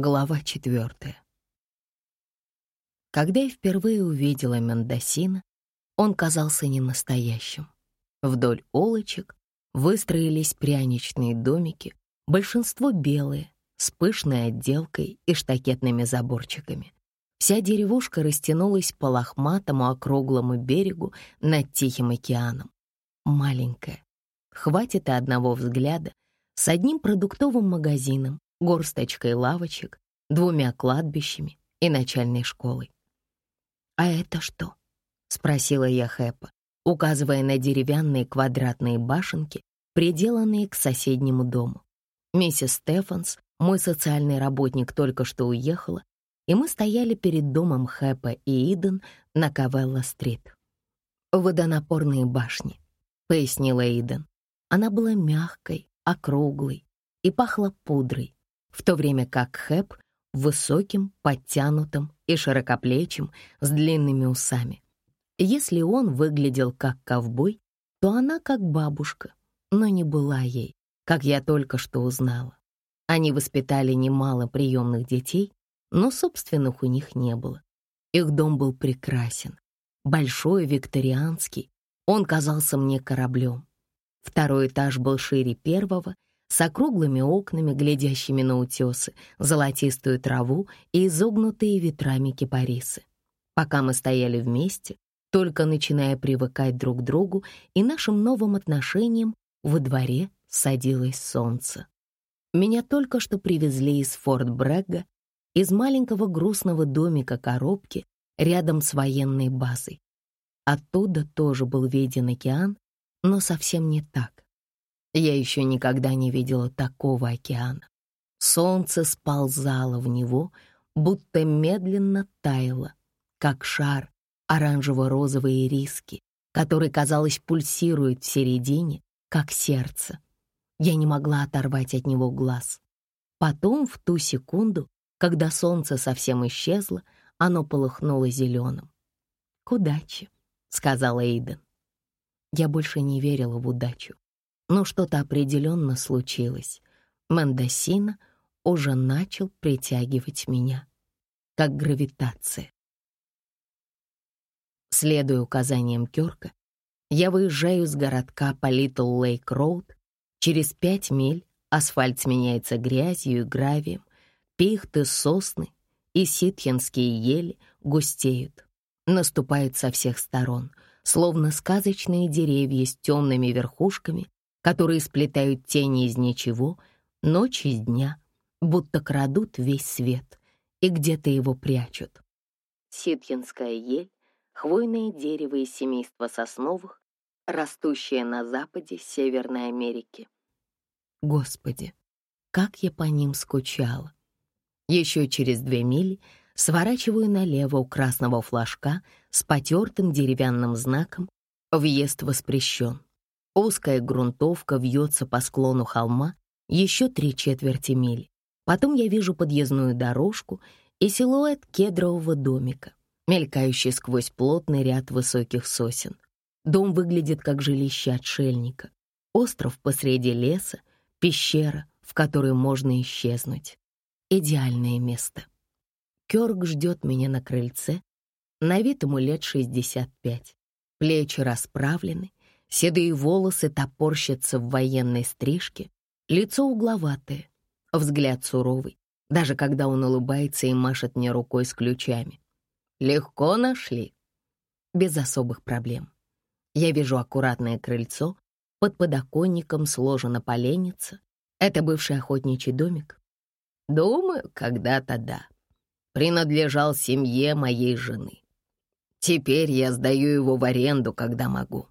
Глава четвертая. Когда я впервые увидела Мендосина, он казался ненастоящим. Вдоль улочек выстроились пряничные домики, большинство белые, с пышной отделкой и штакетными заборчиками. Вся деревушка растянулась по лохматому округлому берегу над Тихим океаном. Маленькая. Хватит и одного взгляда с одним продуктовым магазином, горсточкой лавочек, двумя кладбищами и начальной школой. «А это что?» — спросила я Хэпа, указывая на деревянные квадратные башенки, приделанные к соседнему дому. Миссис Стефанс, мой социальный работник, только что уехала, и мы стояли перед домом Хэпа и Иден на Кавелла-стрит. «Водонапорные башни», — пояснила Иден. Она была мягкой, округлой и пахла пудрой, в то время как Хэп — высоким, подтянутым и широкоплечим, с длинными усами. Если он выглядел как ковбой, то она как бабушка, но не была ей, как я только что узнала. Они воспитали немало приемных детей, но собственных у них не было. Их дом был прекрасен, большой, викторианский, он казался мне кораблем. Второй этаж был шире первого — с округлыми окнами, глядящими на утесы, золотистую траву и изогнутые ветрами кипарисы. Пока мы стояли вместе, только начиная привыкать друг к другу и нашим новым отношениям, во дворе садилось солнце. Меня только что привезли из Форт Брэгга, из маленького грустного домика коробки рядом с военной базой. Оттуда тоже был виден океан, но совсем не так. Я еще никогда не видела такого океана. Солнце сползало в него, будто медленно таяло, как шар оранжево-розовые риски, который, казалось, пульсирует в середине, как сердце. Я не могла оторвать от него глаз. Потом, в ту секунду, когда солнце совсем исчезло, оно полыхнуло зеленым. «К удаче», — сказала Эйден. Я больше не верила в удачу. Но что-то определенно случилось. Мендосина уже начал притягивать меня, как гравитация. Следуя указаниям Кёрка, я выезжаю с городка по Литл Лейк Роуд. Через пять миль асфальт сменяется грязью и гравием, пихты, сосны и ситхенские ели густеют. Наступают со всех сторон, словно сказочные деревья с темными верхушками которые сплетают тени из ничего, ночь из дня, будто крадут весь свет и где-то его прячут. Ситхинская ель — хвойное дерево из семейства сосновых, растущее на западе Северной Америки. Господи, как я по ним скучала. Еще через две мили сворачиваю налево у красного флажка с потертым деревянным знаком «Въезд воспрещен». Узкая грунтовка вьется по склону холма еще три четверти мили. Потом я вижу подъездную дорожку и силуэт кедрового домика, мелькающий сквозь плотный ряд высоких сосен. Дом выглядит как жилище отшельника. Остров посреди леса, пещера, в которой можно исчезнуть. Идеальное место. Кёрк ждет меня на крыльце. На вид ему лет 65. Плечи расправлены, Седые волосы топорщатся в военной стрижке, лицо угловатое, взгляд суровый, даже когда он улыбается и машет мне рукой с ключами. Легко нашли. Без особых проблем. Я вижу аккуратное крыльцо, под подоконником сложена поленница. Это бывший охотничий домик. Думаю, когда-то да. Принадлежал семье моей жены. Теперь я сдаю его в аренду, когда могу.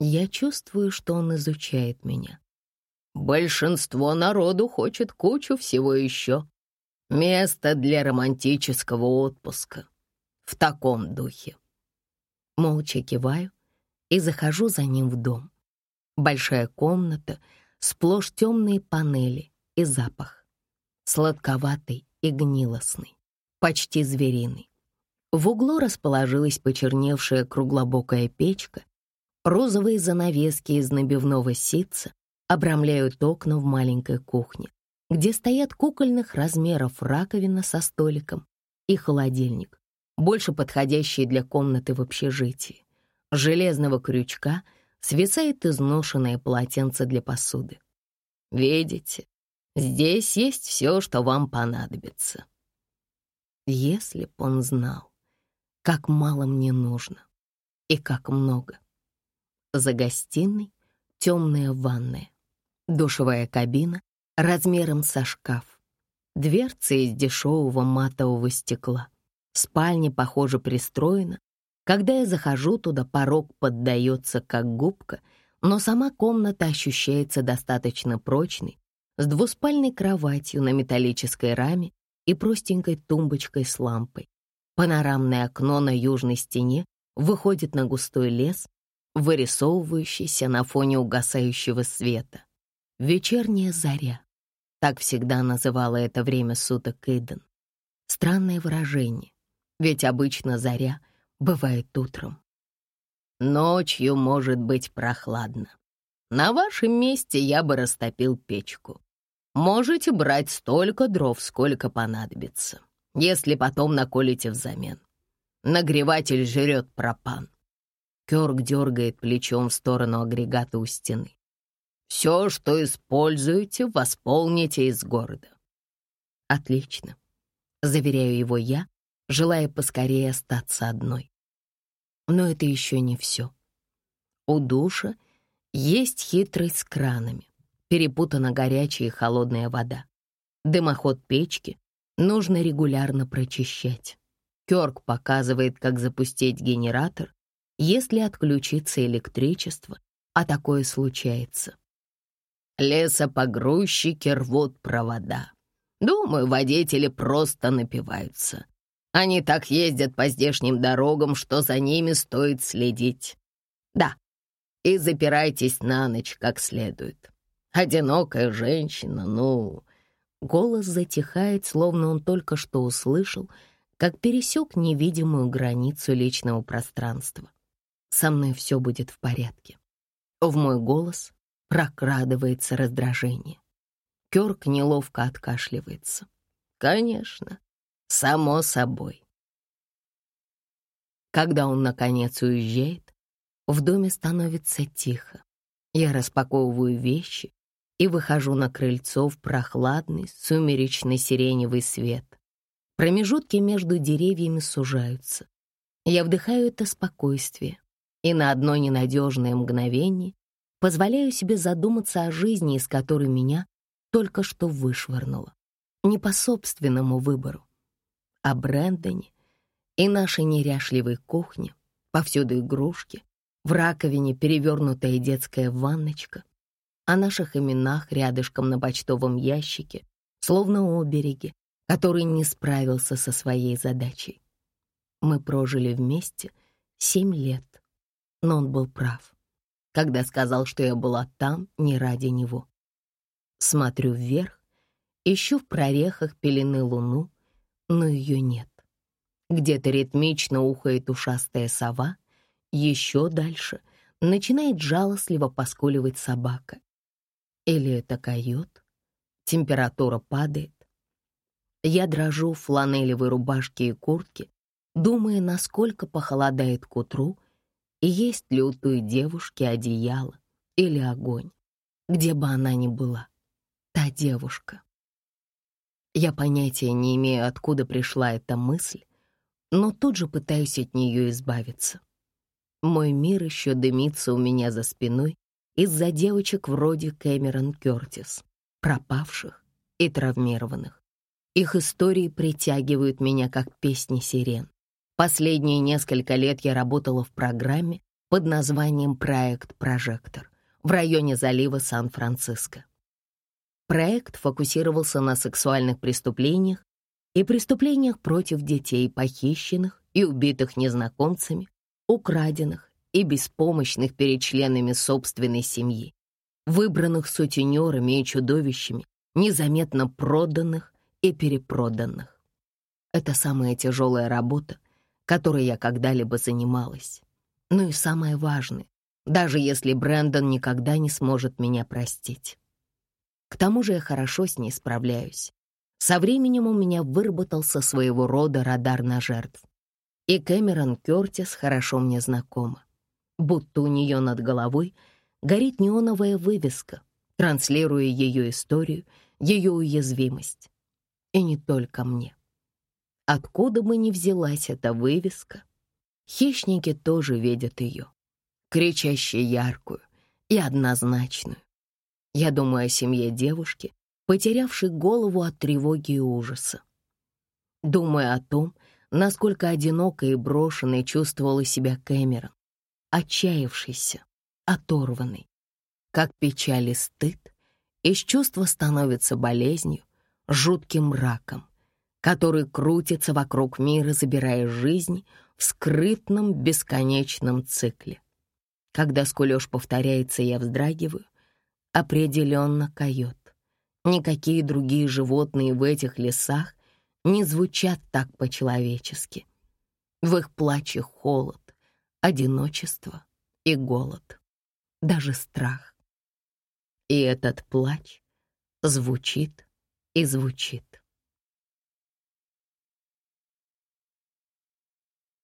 Я чувствую, что он изучает меня. Большинство народу хочет кучу всего еще. Место для романтического отпуска. В таком духе. Молча киваю и захожу за ним в дом. Большая комната, сплошь темные панели и запах. Сладковатый и гнилостный, почти звериный. В углу расположилась почерневшая круглобокая печка Розовые занавески из набивного ситца обрамляют окна в маленькой кухне. где стоят кукольных размеров раковина со столиком и холодильник, больше подходящий для комнаты в общежитии. Железного крючка свисает изношенное полотенце для посуды. Видите, здесь есть все, что вам понадобится. Если б он знал, как мало мне нужно и как много. За гостиной темная ванная, душевая кабина размером со шкаф, дверцы из дешевого матового стекла. Спальня, похоже, пристроена. Когда я захожу туда, порог поддается как губка, но сама комната ощущается достаточно прочной, с двуспальной кроватью на металлической раме и простенькой тумбочкой с лампой. Панорамное окно на южной стене выходит на густой лес, вырисовывающийся на фоне угасающего света. Вечерняя заря. Так всегда называла это время суток Иден. Странное выражение, ведь обычно заря бывает утром. Ночью может быть прохладно. На вашем месте я бы растопил печку. Можете брать столько дров, сколько понадобится, если потом наколите взамен. Нагреватель жрет пропан. Кёрк дергает плечом в сторону агрегата у стены. Все, что используете, восполните из города. Отлично. Заверяю его я, желая поскорее остаться одной. Но это еще не все. У душа есть хитрость с кранами перепутана горячая и холодная вода. Дымоход печки нужно регулярно прочищать. Кёрк показывает, как запустить генератор, если отключится электричество, а такое случается. Лесопогрузчики рвут провода. Думаю, водители просто напиваются. Они так ездят по здешним дорогам, что за ними стоит следить. Да, и запирайтесь на ночь как следует. Одинокая женщина, ну...» Голос затихает, словно он только что услышал, как пересек невидимую границу личного пространства. «Со мной все будет в порядке». В мой голос прокрадывается раздражение. Кёрк неловко откашливается. «Конечно, само собой». Когда он, наконец, уезжает, в доме становится тихо. Я распаковываю вещи и выхожу на крыльцо в прохладный, сумеречный сиреневый свет. Промежутки между деревьями сужаются. Я вдыхаю это спокойствие и на одно ненадежное мгновение позволяю себе задуматься о жизни, из которой меня только что вышвырнуло. Не по собственному выбору, о Брэндоне и нашей неряшливой кухне, повсюду игрушки, в раковине перевернутая детская ванночка, о наших именах рядышком на почтовом ящике, словно обереги, который не справился со своей задачей. Мы прожили вместе семь лет, но он был прав, когда сказал, что я была там не ради него. Смотрю вверх, ищу в прорехах пелены луну, но ее нет. Где-то ритмично ухает ушастая сова, еще дальше начинает жалостливо поскуливать собака. Или это койот? Температура падает. Я дрожу в фланелевой рубашке и куртке, думая, насколько похолодает к утру, есть ли у той девушки одеяло или огонь, где бы она ни была. Та девушка. Я понятия не имею, откуда пришла эта мысль, но тут же пытаюсь от нее избавиться. Мой мир еще дымится у меня за спиной, из-за девочек вроде Кэмерон Кёртис, пропавших и травмированных. Их истории притягивают меня как песни сирен. Последние несколько лет я работала в программе под названием «Проект Прожектор» в районе залива Сан-Франциско. Проект фокусировался на сексуальных преступлениях и преступлениях против детей, похищенных и убитых незнакомцами, украденных и беспомощных перед членами собственной семьи, выбранных сутенерами и чудовищами, незаметно проданных и перепроданных. Это самая тяжелая работа, которой я когда-либо занималась. Ну и самое важное, даже если Брэндон никогда не сможет меня простить. К тому же я хорошо с ней справляюсь. Со временем у меня выработался своего рода радар на жертв. И Кэмерон Кёртис хорошо мне знакома. Будто у нее над головой горит неоновая вывеска, транслируя ее историю, ее уязвимость. И не только мне. Откуда бы ни взялась эта вывеска, хищники тоже видят ее, кричащую яркую и однозначную. Я думаю о семье девушки, потерявшей голову от тревоги и ужаса. Думаю о том, насколько одинокой и брошенной чувствовала себя Кэмерон, отчаявшийся, оторванный. Как печаль и стыд из чувства становится болезнью, жутким мраком, который крутится вокруг мира, забирая жизнь в скрытном бесконечном цикле. Когда скулёж повторяется, я вздрагиваю, определенно койот. Никакие другие животные в этих лесах не звучат так по-человечески. В их плаче холод, одиночество и голод, даже страх. И этот плач звучит и звучит.